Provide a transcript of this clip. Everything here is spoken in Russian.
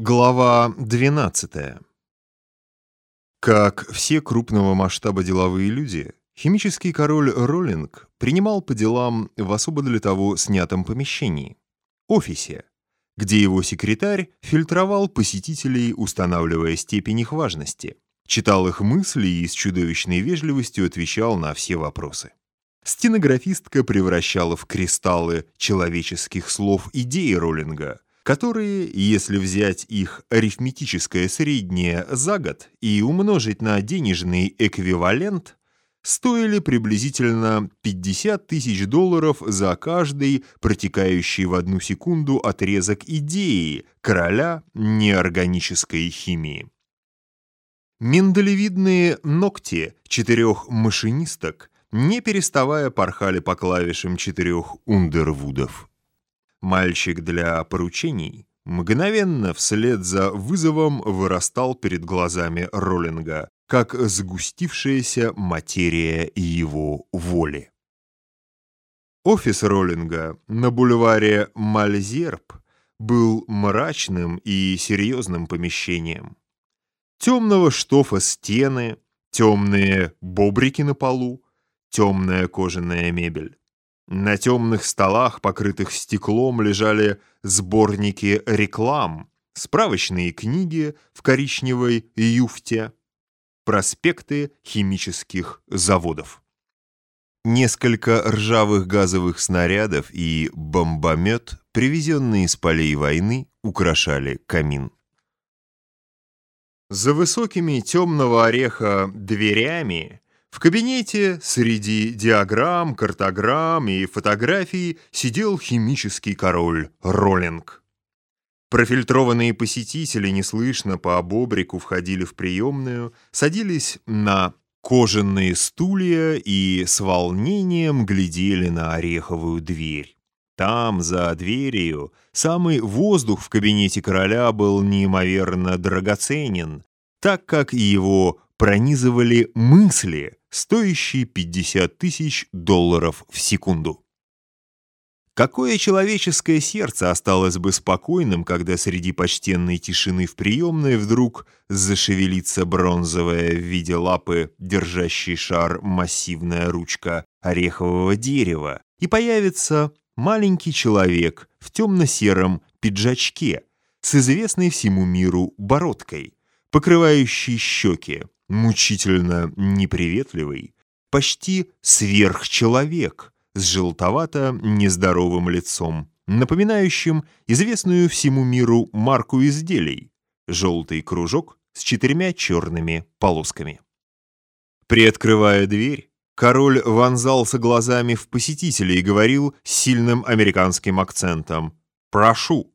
Глава 12. Как все крупного масштаба деловые люди, химический король Роллинг принимал по делам в особо для того снятом помещении – офисе, где его секретарь фильтровал посетителей, устанавливая степень их важности, читал их мысли и с чудовищной вежливостью отвечал на все вопросы. Стенографистка превращала в кристаллы человеческих слов идеи Роллинга – которые, если взять их арифметическое среднее за год и умножить на денежный эквивалент, стоили приблизительно 50 тысяч долларов за каждый протекающий в одну секунду отрезок идеи короля неорганической химии. Миндалевидные ногти четырех машинисток не переставая порхали по клавишам четырех ундервудов. Мальчик для поручений мгновенно вслед за вызовом вырастал перед глазами Роллинга, как сгустившаяся материя его воли. Офис Роллинга на бульваре Мальзерб был мрачным и серьезным помещением. Темного штофа стены, темные бобрики на полу, темная кожаная мебель. На темных столах, покрытых стеклом, лежали сборники реклам, справочные книги в коричневой юфте, проспекты химических заводов. Несколько ржавых газовых снарядов и бомбомет, привезенные из полей войны, украшали камин. За высокими темного ореха дверями в кабинете среди диаграмм, картограмм и фотографий сидел химический король Роллинг. Профильтрованные посетители неслышно по обобрику входили в приемную, садились на кожаные стулья и с волнением глядели на ореховую дверь. Там, за дверью, самый воздух в кабинете короля был неимоверно драгоценен, так как его пронизывали мысли, стоящие 50 тысяч долларов в секунду. Какое человеческое сердце осталось бы спокойным, когда среди почтенной тишины в приемной вдруг зашевелится бронзовая в виде лапы, держащий шар массивная ручка орехового дерева, и появится маленький человек в темно-сером пиджачке с известной всему миру бородкой, покрывающей щеки, мучительно неприветливый, почти сверхчеловек с желтовато-нездоровым лицом, напоминающим известную всему миру марку изделий – желтый кружок с четырьмя черными полосками. Приоткрывая дверь, король вонзался глазами в посетителя и говорил с сильным американским акцентом «Прошу».